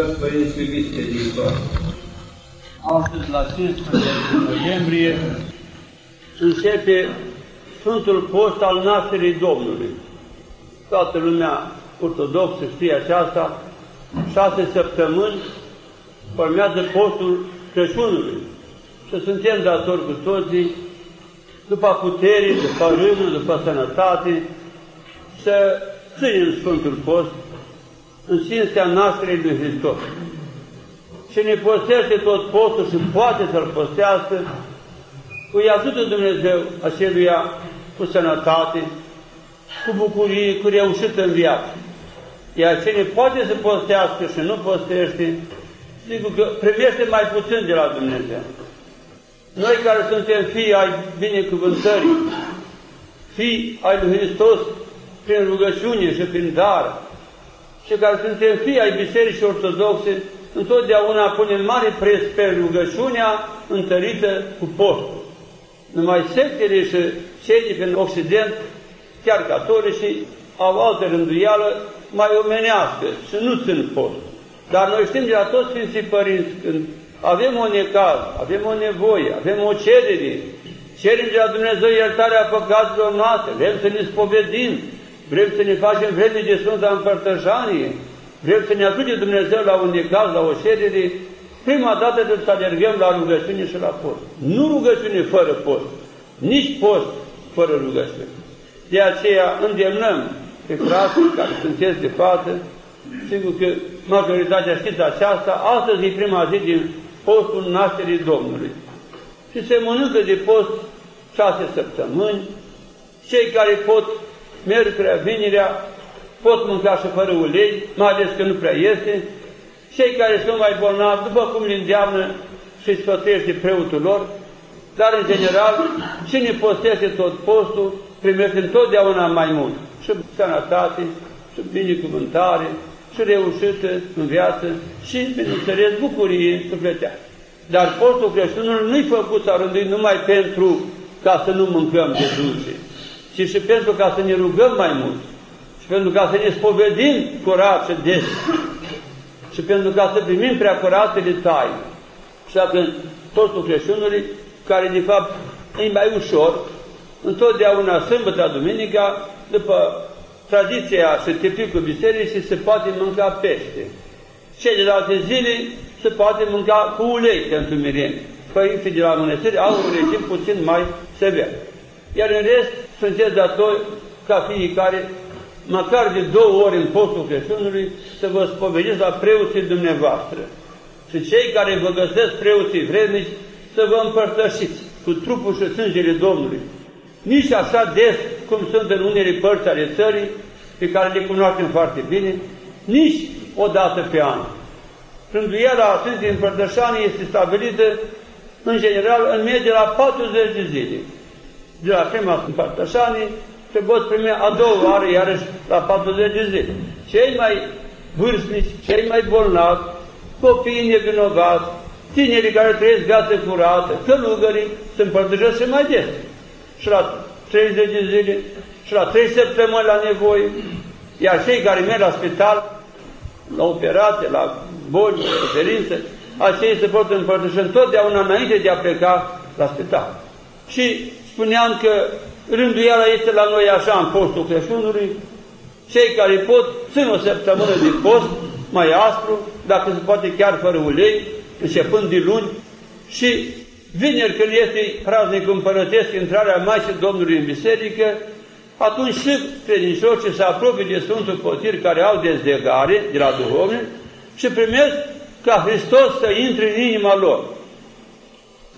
Hristos, părinți iubiți de viitor. Astăzi, la 15 noiembrie, începe Sfântul Post al nașterii Domnului. Toată lumea ortodoxă știe aceasta, șase săptămâni formează postul Crăciunului. Și suntem datori cu toții, după putere, după râvnă, după sănătate, să ținem Sfântul Post în cinstea nașterii lui Hristos. Și ne postește tot postul și poate să-l postească, îi ajută Dumnezeu aceluia cu sănătate, cu bucurie, cu reușită în viață. Iar cine poate să postească și nu postește, sigur că primește mai puțin de la Dumnezeu. Noi care suntem fii ai binecuvântării, fii ai lui Hristos prin rugăciune și prin dar, și care suntem fii ai Bisericii Ortodoxe, întotdeauna punem mare preț pe rugăciunea întărită cu postul. Numai sectele și cei din Occident, chiar catolicii, au altă rânduială mai omenească și nu țin postul. Dar noi știm de la toți Sfinții Părinți, când avem o necaz, avem o nevoie, avem o cerere, cerem de la Dumnezeu iertarea păcatelor noastre, vrem să ne spovedim, vrem să ne facem vreme de Sfânta Împărtășanie, vrem să ne aduce Dumnezeu la un necaz, la o cerere, prima dată trebuie să alergăm la rugăciune și la post. Nu rugăciune fără post, nici post fără rugăciune. De aceea îndemnăm pe frații care sunteți de față, sigur că majoritatea știți aceasta, astăzi e prima zi din postul nașterii Domnului. Și se mănâncă de post șase săptămâni, cei care pot miercurea, vinerea, pot mânca și fără ulei, mai ales că nu prea este, cei care sunt mai bolnavi, după cum le îndeamnă și sfătuiește preotul lor, dar în general, cine postește tot postul, primește întotdeauna mai mult. Și sănătate, și binecuvântare, și reușită în viață și, bineînțeles, bucurie sufletească. Dar postul creștinului nu-i făcut să rânduit numai pentru ca să nu mâncăm de dulce, ci și pentru ca să ne rugăm mai mult, și pentru ca să ne spovedim curat și des, și pentru ca să primim prea curatele taine. Și dacă postul creștinului, care de fapt e mai ușor, întotdeauna sâmbătă, duminica, după tradiția și tipicul bisericii se poate mânca pește. Celelalte zile se poate mânca cu ulei pentru mireni. Părinții de la mănăstiri au un regim puțin mai sever. Iar în rest, sunteți datori ca fiecare, măcar de două ori în postul Crăciunului, să vă spovediți la preoții dumneavoastră. Și cei care vă găsesc preoții vrednici, să vă împărtășiți cu trupul și sângele Domnului nici așa des cum sunt în unele părți ale țării, pe care le cunoaștem foarte bine, nici o dată pe an. Rânduiala Sfântului Împărtășanii este stabilită, în general, în medie la 40 de zile. De la prima Împărtășanii se pot primi a doua oară, iarăși la 40 de zile. Cei mai vârstnici, cei mai bolnavi, copiii nevinovați, tinerii care trăiesc viață curată, călugării, se împărtășesc și mai des și la 30 de zile, și la 3 săptămâni la nevoie, iar cei care merg la spital, la operație, la boli, suferințe, acei se pot împărtăși întotdeauna înainte de a pleca la spital. Și spuneam că rânduiala este la noi așa în postul Crăciunului, cei care pot țin o săptămână de post, mai aspru, dacă se poate chiar fără ulei, începând de luni, și Vineri, când este praznic împărătesc, intrarea Maicii Domnului în biserică, atunci și credincioșii se apropie de Sfântul Potir care au dezlegare de la duhovnic și primesc ca Hristos să intre în inima lor.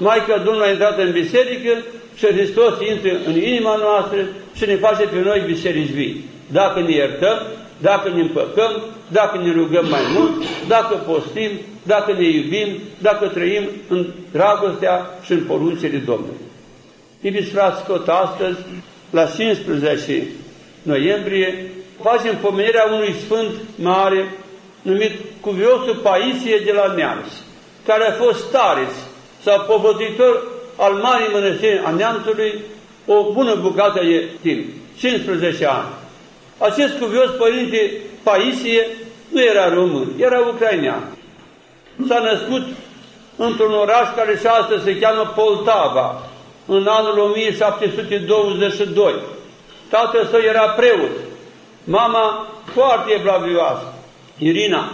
Maica Domnului a intrat în biserică și Hristos intră în inima noastră și ne face pe noi biserici vii. Dacă ne iertăm, dacă ne împăcăm, dacă ne rugăm mai mult, dacă postim, dacă ne iubim, dacă trăim în dragostea și în poruncile Domnului. Iubiți frați, tot astăzi, la 15 noiembrie, facem pomenirea unui sfânt mare numit Cuviosul Paisie de la Neamț, care a fost stareț sau povățitor al Marii Mănăstiri a Neamțului o bună bucată de timp, 15 ani. Acest cuvios părinte Paisie Nu era român, era ucrainean. S-a născut într-un oraș care și astăzi se cheamă Poltava, în anul 1722. Tatăl său era preot, mama foarte evlavioasă, Irina.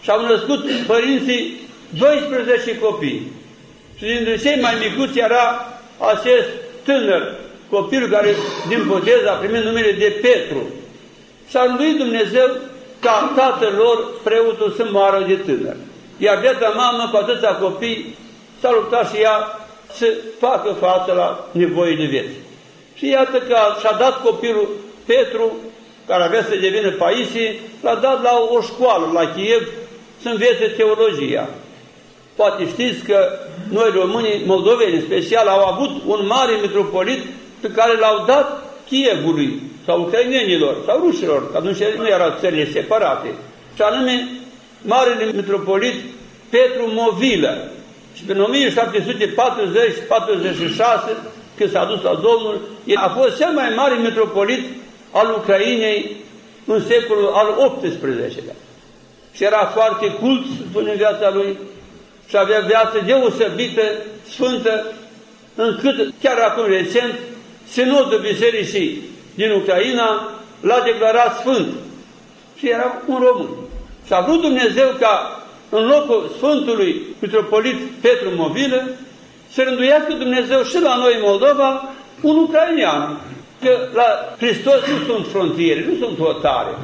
Și-au născut părinții 12 copii. Și dintre cei mai micuți era acest tânăr copil care din botez a primit numele de Petru. Și a lui Dumnezeu ca tatăl lor, preotul, să moară de tânăr. Iar biata mamă cu atâția copii s-a luptat și ea să facă față la nevoile vieții. Și iată că și-a dat copilul Petru, care avea să devină Paisie, l-a dat la o școală la Kiev să învețe teologia. Poate știți că noi românii, moldoveni în special, au avut un mare metropolit pe care l-au dat Chievului sau ucrainenilor sau rușilor, că atunci nu erau țările separate, și anume Marele Metropolit Petru Movilă. Și în 1740-46, când s-a dus la Domnul, a fost cel mai mare metropolit al Ucrainei în secolul al XVIII-lea. Și era foarte cult, spune viața lui, și avea viață deosebită, sfântă, încât chiar acum recent, Sinodul Bisericii din Ucraina l-a declarat sfânt. Și era un român. Și a vrut Dumnezeu ca în locul Sfântului Mitropolit Petru Movilă să rânduiască Dumnezeu și la noi în Moldova un ucrainean. Că la Hristos nu sunt frontiere, nu sunt hotare.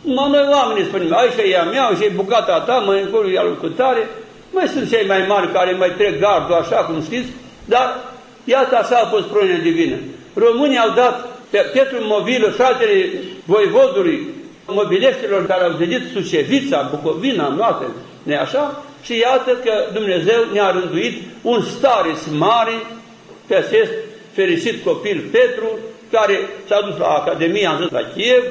Numai noi oamenii spunem, aici e a mea, și e bucata ta, mai încolo e al cutare. Mai sunt cei mai mari care mai trec gardul, așa cum știți, dar iată așa a fost proienea divină. Românii au dat pe Petru Movilă, fratele voivodului, mobileștilor care au zidit Sucevița, Bucovina, noastră, ne așa? Și iată că Dumnezeu ne-a rânduit un stareț mare pe acest fericit copil Petru, care s-a dus la Academia, am zis la Kiev,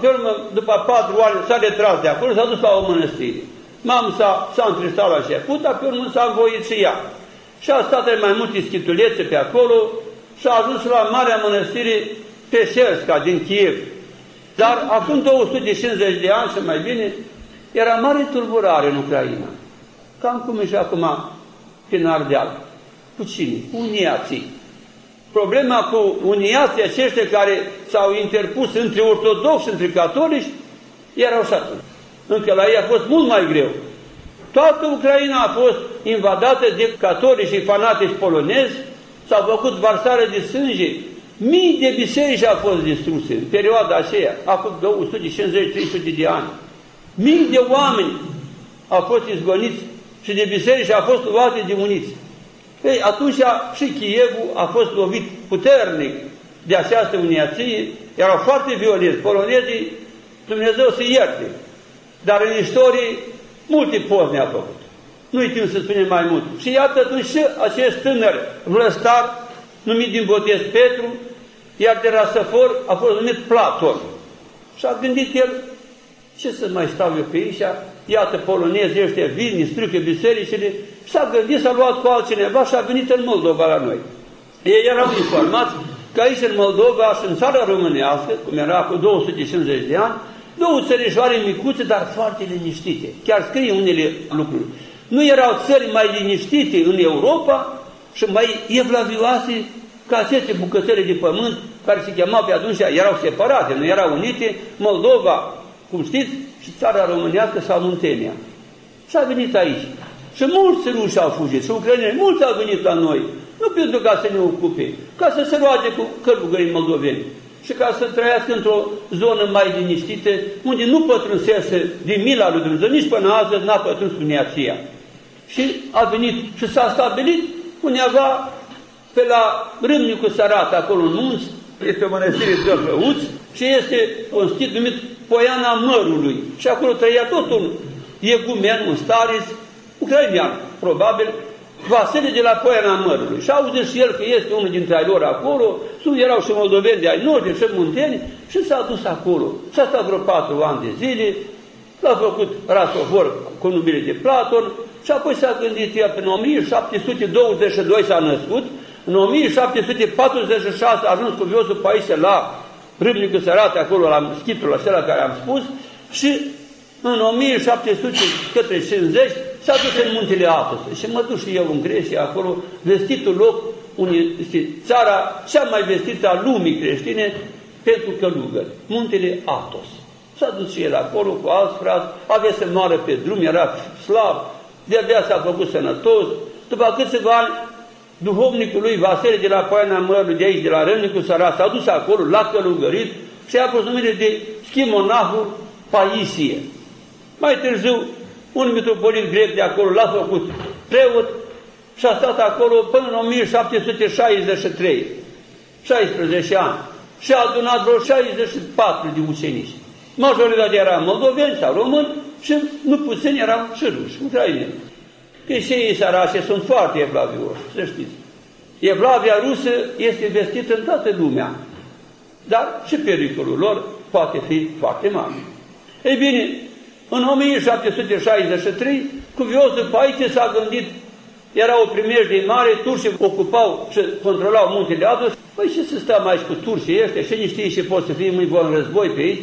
pe urmă, după patru ani, s-a retras de acolo, s-a dus la o mănăstire. Mama s-a, s-a întristat la început, dar pe urmă s-a învoit și ea. Și a stat mai multe schitulețe pe acolo și a ajuns la Marea Mănăstire Peșerska din Kiev. Dar acum 250 de ani și mai bine, era mare tulburare în Ucraina. Cam cum e și acum prin Ardeal. Cu cine? Cu uniații. Problema cu uniații aceștia care s-au interpus între ortodoxi, între catolici, erau și atunci. Încă la ei a fost mult mai greu. Toată Ucraina a fost invadată de catolici și fanatici polonezi, s-au făcut varsare de sânge, mii de biserici au fost distruse în perioada aceea, acum 250-300 de ani. Mii de oameni au fost izgoniți și de biserici au fost luate de uniți. Ei, atunci și Chievul a fost lovit puternic de această uniație, erau foarte violenți. Polonezii, Dumnezeu să ierte. Dar în istorie, multe poți ne-a făcut. Nu-i timp să spunem mai mult. Și iată atunci și acest tânăr vlăstar, numit din botez Petru, iar de Rasafor a fost numit Platon. Și a gândit el, ce să mai stau eu pe aici, iată polonezii ăștia vin, strică bisericile, s-a gândit, s-a luat cu altcineva și a venit în Moldova la noi. Ei erau informați că aici în Moldova și în țara românească, cum era cu 250 de ani, două țărișoare micuțe, dar foarte liniștite. Chiar scrie unele lucruri. Nu erau țări mai liniștite în Europa și mai evlavioase ca aceste bucățele de pământ care se chemau pe atunci, erau separate, nu erau unite, Moldova, cum știți, și țara românească sau Muntenia. Și a venit aici. Și mulți ruși au fugit, și ucraineni, mulți au venit la noi, nu pentru ca să ne ocupe, ca să se roage cu călugării moldoveni și ca să trăiască într-o zonă mai liniștită, unde nu pătrunsese din mila lui Dumnezeu, nici până azi n-a pătruns cu neația. Și a venit și s-a stabilit undeva pe la Râmnicu Sărat, acolo în munți, este o mănăstire de răuți și este un stit numit Poiana Mărului. Și acolo trăia tot un egumen, un staris, ucrainean, probabil, Vasile de la Poiana Mărului. Și aude și el că este unul dintre ai lor acolo, sunt erau și moldoveni de ai noștri și munteni și s-a dus acolo. Și a stat vreo patru ani de zile, l-a făcut rasovor cu numele de Platon și apoi s-a gândit el, în 1722 s-a născut, în 1746 a ajuns cu viosul pe aici la Râmnică Sărate, acolo la schitul acela care am spus, și în 1700 către 50 s-a dus în muntele Atos. Și mă duc și eu în Grecia, acolo, vestitul loc, unde este țara cea mai vestită a lumii creștine pentru călugări, muntele Atos. S-a dus și el acolo cu alți frați, avea să moară pe drum, era slab, de-abia s-a făcut sănătos. După câțiva ani, duhovnicul lui Vasile de la Poiana Mărului, de aici, de la Râmnicu Săra, s-a dus acolo, l-a călugărit și a fost numire de schimonahul Paisie. Mai târziu, un mitropolit grec de acolo l-a făcut preot și a stat acolo până în 1763, 16 ani, și a adunat vreo 64 de ucenici. Majoritatea era moldoveni sau români și nu puțini erau și ruși, ucraineni. Că și ei sărașe sunt foarte evlavioși, să știți. Evlavia rusă este vestită în toată lumea, dar și pericolul lor poate fi foarte mare. Ei bine, în 1763, cuviosul Paice s-a gândit, era o primejdie mare, turcii ocupau și controlau muntele Ados, păi și să stăm aici cu turcii ăștia, și nici știi și pot să fie mâini în război pe aici,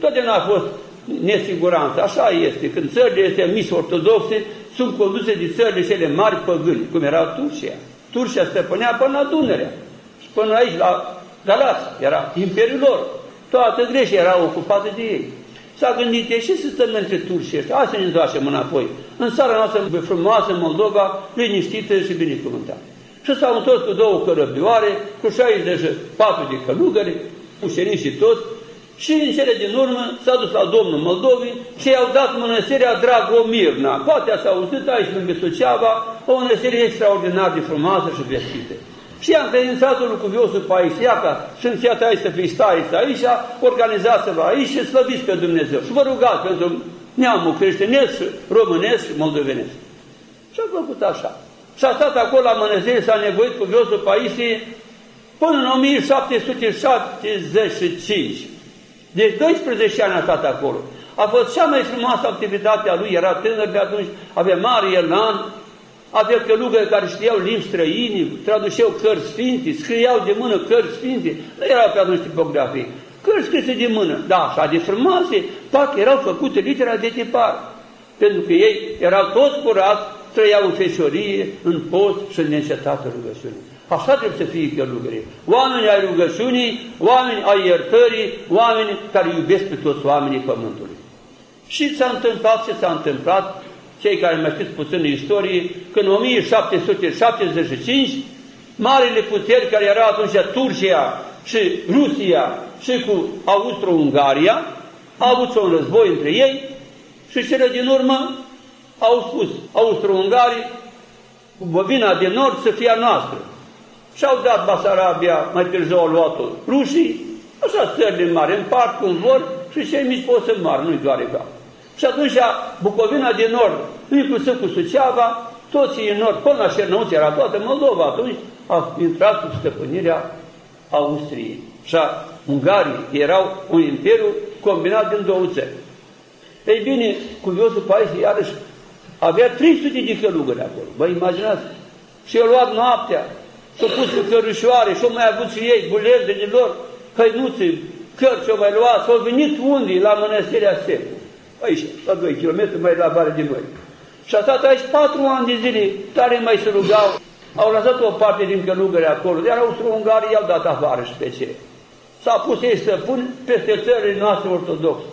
totdeauna a fost nesiguranță, așa este, când țările este mis ortodoxe sunt conduse de țările cele mari păgâni, cum era Turcia. Turcia stăpânea până la Dunărea și până aici, la Galați, era imperiul lor. Toată Grecia era ocupată de ei. S-a gândit, e și să stăm între turci ăștia, hai să ne întoarcem înapoi, în țara noastră frumoasă, Moldova, liniștită și binecuvântată. Și s-au întors cu două cărăbioare, cu 64 de călugări, ușenici și toți, și în cele din urmă s-a dus la domnul Moldovii și i-au dat mănăstirea Dragomirna. Poate ați auzit aici lângă Suceava, o mănăstire extraordinar de frumoasă și vestită. Și am credințat lui cuviosul Paisiaca și în fiat aici să fii stariți aici, organizați-vă aici și slăviți pe Dumnezeu. Și vă rugați pentru neamul creștinesc, românesc și moldovenesc. Și a făcut așa. Și a stat acolo la mănăstire, s-a nevoit cuviosul Paisie până în 1775. Deci 12 ani a stat acolo. A fost cea mai frumoasă activitate a lui, era tânăr pe atunci, avea mare elan, avea călugări care știau limbi străini, traduceau cărți sfinte, scriau de mână cărți sfinte, nu erau pe atunci tipografii, cărți scrise de mână, da, așa de frumoase, toate erau făcute litera de tipar, pentru că ei erau toți curați, trăiau în feșorie, în post și în neîncetată rugăciune. Așa trebuie să fie călugării. Oameni ai rugăciunii, oameni ai iertării, oameni care iubesc pe toți oamenii Pământului. Și s-a întâmplat ce s-a întâmplat, cei care mai știți puțin în istorie, că în 1775, marile puteri care erau atunci Turcia și Rusia și cu Austro-Ungaria, au avut un război între ei și cele din urmă au spus Austro-Ungarii, cu bobina de nord să fie a noastră. Și-au dat Basarabia, mai târziu au luat-o rușii, așa țările mari, împart cum vor și cei mici pot să moară, nu-i doare cap. Și atunci Bucovina din nord, inclusiv cu Suceava, toți în nord, până la Șernăuț, era toată Moldova, atunci a intrat sub stăpânirea Austriei. Și a Ungarii erau un imperiu combinat din două țări. Ei bine, cuviosul Paisie iarăși avea 300 de călugări acolo. Vă imaginați? Și a luat noaptea, s-au pus cu cărușoare și au mai avut și ei bulevdele lor, hăinuțe, cărți au mai luat, s-au venit unde? La mănăstirea Secu. Aici, la 2 km mai la bare de noi. Și a stat aici patru ani de zile, tare mai se rugau, au lăsat o parte din călugări acolo, iar austro-ungarii i-au dat afară și pe ce. S-a pus ei să pun peste țările noastre ortodoxe.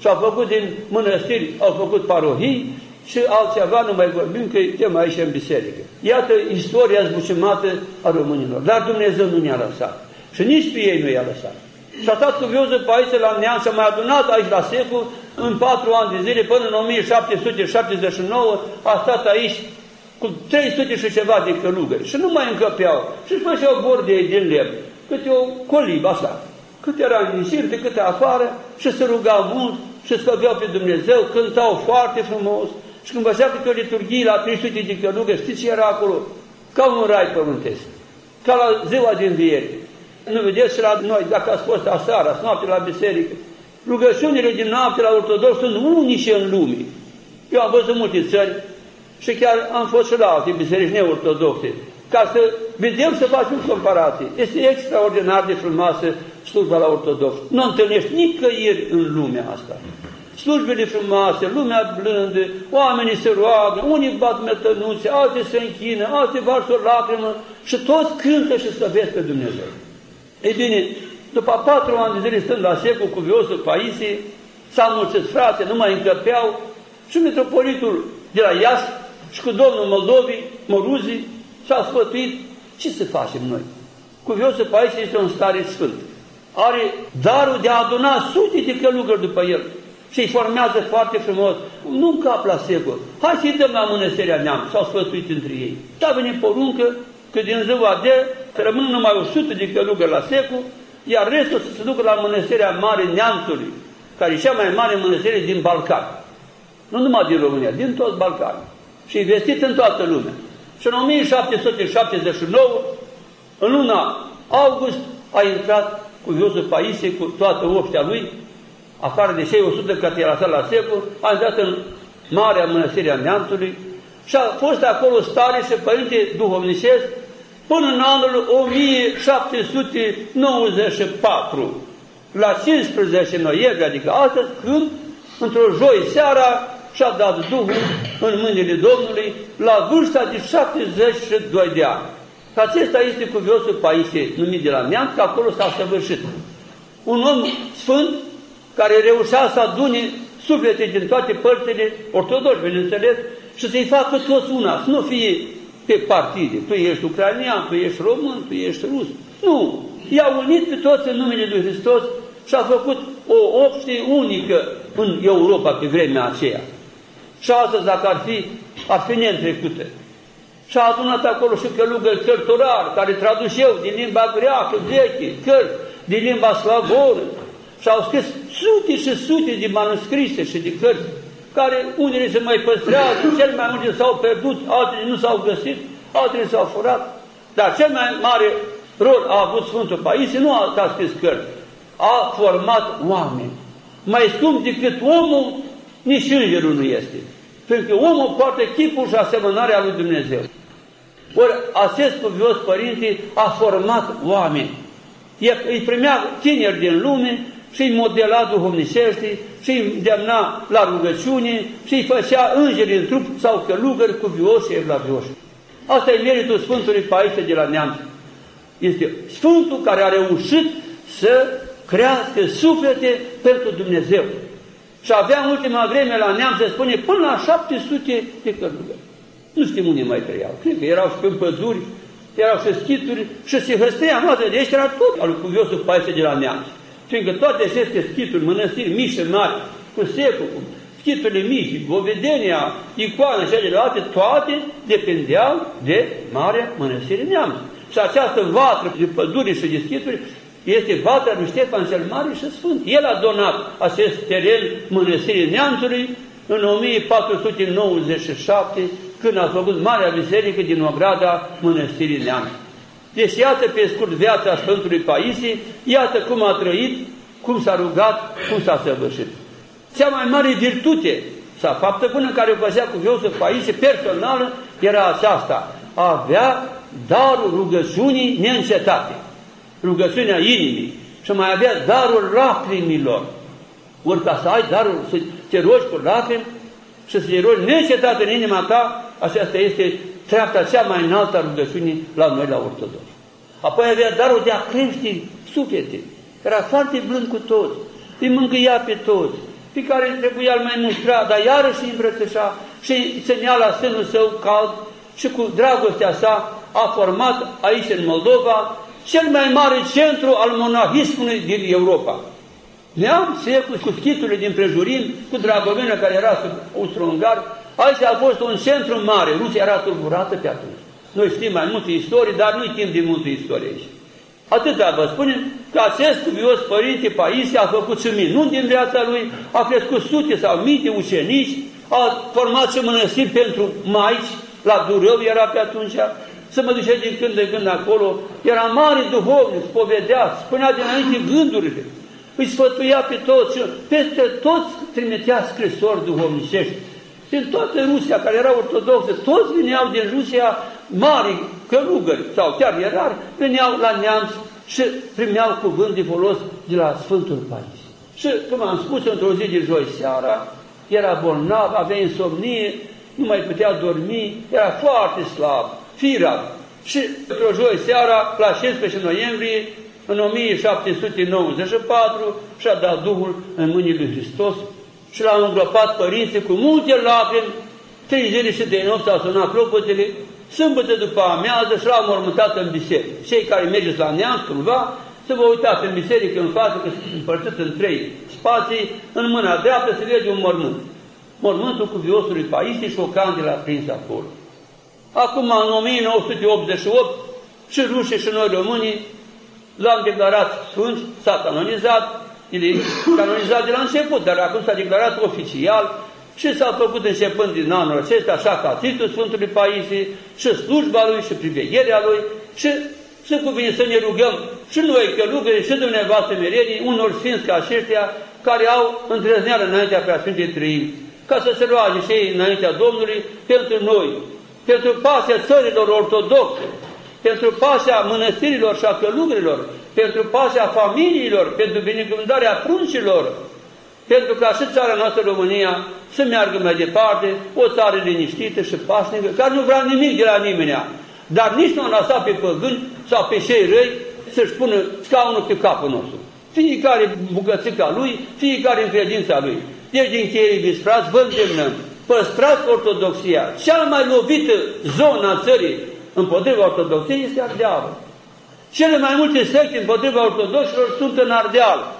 Și-au făcut din mănăstiri, au făcut parohii și altceva, nu mai vorbim, că suntem aici în biserică. Iată istoria zbucimată a românilor. Dar Dumnezeu nu ne-a lăsat. Și nici pe ei nu i-a lăsat. Și a stat cuviozul pe aici la neam și a mai adunat aici la Secu în patru ani de zile, până în 1779, a stat aici cu 300 și ceva de călugări și nu mai încăpeau. Și își făceau bordei din lemn, câte o colibă așa, cât era în de câte afară și se rugau mult și slăveau pe Dumnezeu, cântau foarte frumos și când văzea câte o liturghie la 300 de călugări, știți ce era acolo? Ca un rai pământesc, ca la ziua din viere. Nu vedeți și la noi, dacă ați fost aseară, noapte la biserică, rugăciunile din noapte la ortodox sunt unice în lume. Eu am văzut multe țări și chiar am fost și la alte biserici neortodoxe, ca să vedem să facem comparații. Este extraordinar de frumoasă slujba la ortodox. Nu întâlnești nicăieri în lumea asta. slujbele frumoase, lumea blândă, oamenii se roagă, unii bat metănuțe, alții se închină, alții varsă o lacrimă și toți cântă și slăvesc pe Dumnezeu. Ei bine, după patru ani de zile stând la secul cu viosul Paisie, s-au mulțit frate, nu mai încăpeau și metropolitul de la Iași și cu domnul Moldovii, Moruzi, s-au sfătuit ce să facem noi. Cuviosul Paisie este un stare sfânt. Are darul de a aduna sute de călugări după el și își formează foarte frumos. Nu în cap la secol. Hai să-i dăm la mănăstirea neamț. S-au sfătuit între ei. Da, vine poruncă că din ziua de să rămână numai 100 de călugări la secol, iar restul să se ducă la mănăstirea mare neamțului, care e cea mai mare mănăstire din Balcan. Nu numai din România, din toți Balcanii. Și investit în toată lumea. Și în 1779, în luna august, a intrat cu Iosif Paisie, cu toată oștea lui, afară de cei 100 care era la secol, a intrat în Marea Mănăstirea Neamțului și a fost acolo stare și părinte duhovnicesc până în anul 1794, la 15 noiembrie, adică astăzi, când, într-o joi seara, și-a dat Duhul în mâinile Domnului la vârsta de 72 de ani. Acesta este cuviosul Paisie, numit de la neam, că acolo s-a săvârșit. Un om sfânt care reușea să adune suflete din toate părțile, ortodoxe, bineînțeles, și să-i facă toți una, să nu fie pe partide. Tu ești ucranian, tu ești român, tu ești rus. Nu! I-a unit pe toți în numele Lui Hristos și a făcut o opție unică în Europa pe vremea aceea. Și astăzi, dacă ar fi, ar fi neîntrecută. Și a adunat acolo și călugări cărturari, care traduc eu din limba greacă, veche, cărți, din limba slavonă. Și au scris sute și sute de manuscrise și de cărți, care unele se mai păstrează, cel mai multe s-au pierdut, altele nu s-au găsit, altele s-au furat. Dar cel mai mare rol a avut Sfântul Paisie, nu a scris cărți, a format oameni. Mai scump decât omul, nici îngerul nu este. Pentru că omul poartă chipul și asemănarea lui Dumnezeu. Ori acest cuvios părinte a format oameni. Îi primea tineri din lume și îi modela duhovnicește și îi îndemna la rugăciune și îi făcea îngeri în trup sau călugări cuvioși și evlavioși. Asta e meritul Sfântului Paisie de la Neamț. Este Sfântul care a reușit să crească suflete pentru Dumnezeu. Și avea în ultima vreme la neamț, se spune, până la 700 de călugări. Nu știm unde mai trăiau. Cred că erau și pe păduri, erau și schituri și se hăstrea noastră. De aici era tot al cuviosul Paisie de la neamț. Fiindcă toate aceste schituri, mănăstiri mici și mari, cu secul, cu schiturile mici, Bovedenia, icoane și celelalte, toate dependeau de Marea Mănăstire Neamț. Și această vatră de păduri și de schituri este vatra lui Ștefan cel Mare și Sfânt. El a donat acest teren mănăstirii Neamțului în 1497, când a făcut Marea Biserică din ograda mănăstirii Neamț. Deci iată pe scurt viața Sfântului Paisie, iată cum a trăit, cum s-a rugat, cum s-a săvârșit. Cea mai mare virtute sau faptă până care o făcea cu Iosif Paisie personală era aceasta, avea darul rugăciunii neîncetate rugăciunea inimii și mai avea darul lacrimilor. Ori ca să ai darul să te rogi cu lacrimi și să te rogi necetat în inima ta, aceasta este treapta cea mai înaltă a rugăciunii la noi, la ortodoxi. Apoi avea darul de a crește suflete. Era foarte blând cu toți, îi mângâia pe toți, pe care trebuia mai mustra, dar iarăși îi îmbrățișa și îi ținea la sânul său cald și cu dragostea sa a format aici în Moldova cel mai mare centru al monahismului din Europa. Neam secul cu schiturile din prejurim, cu Dragovina care era sub austro-ungar, aici a fost un centru mare, Rusia era tulburată pe atunci. Noi știm mai multe istorii, dar nu-i timp de multe istorie aici. Atâta vă spunem că acest cuvios părinte Paisie a făcut și minuni din viața lui, a crescut sute sau mii de ucenici, a format și mănăstiri pentru maici, la Durău era pe atunci, să mă duce din când în când acolo, era mare duhovnic, spovedea, spunea dinainte gândurile, îi sfătuia pe toți și peste toți trimitea scrisori duhovnicești. Din toată Rusia, care era ortodoxă, toți veneau din Rusia mari călugări sau chiar erari, veneau la neamț și primeau cuvânt de folos de la Sfântul Paisie. Și, cum am spus, într-o zi de joi seara, era bolnav, avea insomnie, nu mai putea dormi, era foarte slab, firat. Și într-o joi seara, la 16 noiembrie, în 1794, și-a dat Duhul în mâinile lui Hristos și l-a îngropat părinții cu multe lacrimi, trei zile și de noapte au sunat clopotele, sâmbătă după amiază și l-au mormântat în biserică. Cei care mergeți la neam, cândva, să vă uitați în biserică în față, că sunt împărțit în trei spații, în mâna dreaptă se vede un mormânt. Mormântul cu viosul lui Paisie și o candelă aprinsă acolo. Acum, în 1988, și rușii și noi românii l-am declarat sfânt, s-a canonizat, el e canonizat de la început, dar acum s-a declarat oficial și s-a făcut începând din anul acesta, așa ca titlul Sfântului Paisie și slujba lui și privegherea lui și se cuvine să ne rugăm și noi călugări și dumneavoastră merenii, unor sfinți ca aceștia care au îndrăzneală înaintea Preasfintei Trăimi, ca să se roage și ei înaintea Domnului pentru noi, pentru pasea țărilor ortodoxe, pentru pasea mănăstirilor și a călugărilor, pentru pasea familiilor, pentru binecuvântarea pruncilor, pentru ca și țara noastră România să meargă mai departe, o țară liniștită și pașnică, care nu vrea nimic de la nimeni, dar nici nu a lăsat pe păgâni sau pe cei răi să-și pună scaunul pe capul nostru. Fiecare bucățica lui, fiecare în credința lui. Deci, din cheie, iubiți frați, vă îndemnăm, păstrați ortodoxia. Cea mai lovită zonă a țării împotriva ortodoxiei este Ardealul. Cele mai multe secte împotriva ortodoxilor sunt în Ardeal.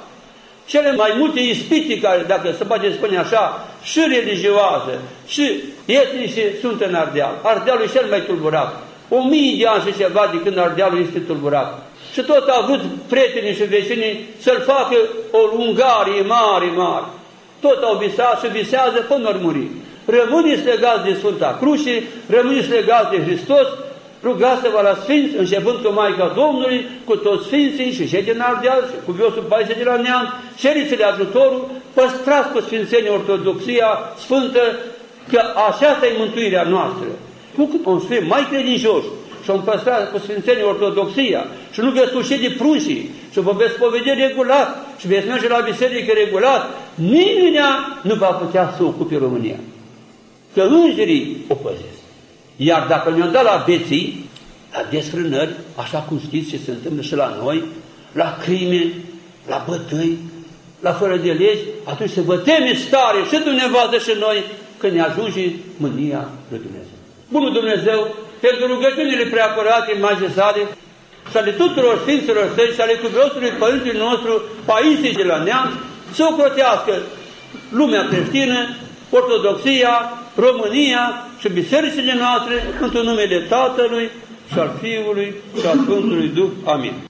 Cele mai multe ispiti care, dacă se poate spune așa, și religioase, și etnice, sunt în Ardeal. Ardealul e cel mai tulburat. O mie de ani și ceva de când Ardealul este tulburat. Și tot au vrut prietenii și vecinii să-l facă o Ungarie mare, mare. Tot au visat și visează până ori muri. Rămâneți legați de Sfânta Cruce, rămâneți legați de Hristos, rugați-vă la Sfinți, începând cu Maica Domnului, cu toți Sfinții și cei din Ardeal, și cu Viosul Paise de la Neam, ceriți-le ajutorul, păstrați cu Sfințenie Ortodoxia Sfântă, că aceasta e mântuirea noastră. Cu cât om să mai credincioși și om păstra cu Sfințenie Ortodoxia și nu veți uși de prunsii și vă veți povedi regulat și veți merge la biserică regulat, nimeni nu va putea să ocupe România. Că îngerii o păzesc. Iar dacă ne-o dat la beții, la desfrânări, așa cum știți ce se întâmplă și la noi, la crime, la bătăi, la fără de legi, atunci să vă temeți tare și dumneavoastră și noi că ne ajunge mânia lui Dumnezeu. Bunul Dumnezeu, pentru rugăciunile preacurate, majestare, și ale tuturor Sfinților Săi și ale cuviosului Părintele nostru, Paisie de la Neam, să ocrotească lumea creștină, Ortodoxia, România și bisericile noastre, într numele Tatălui și al Fiului și al Sfântului Duh. Amin.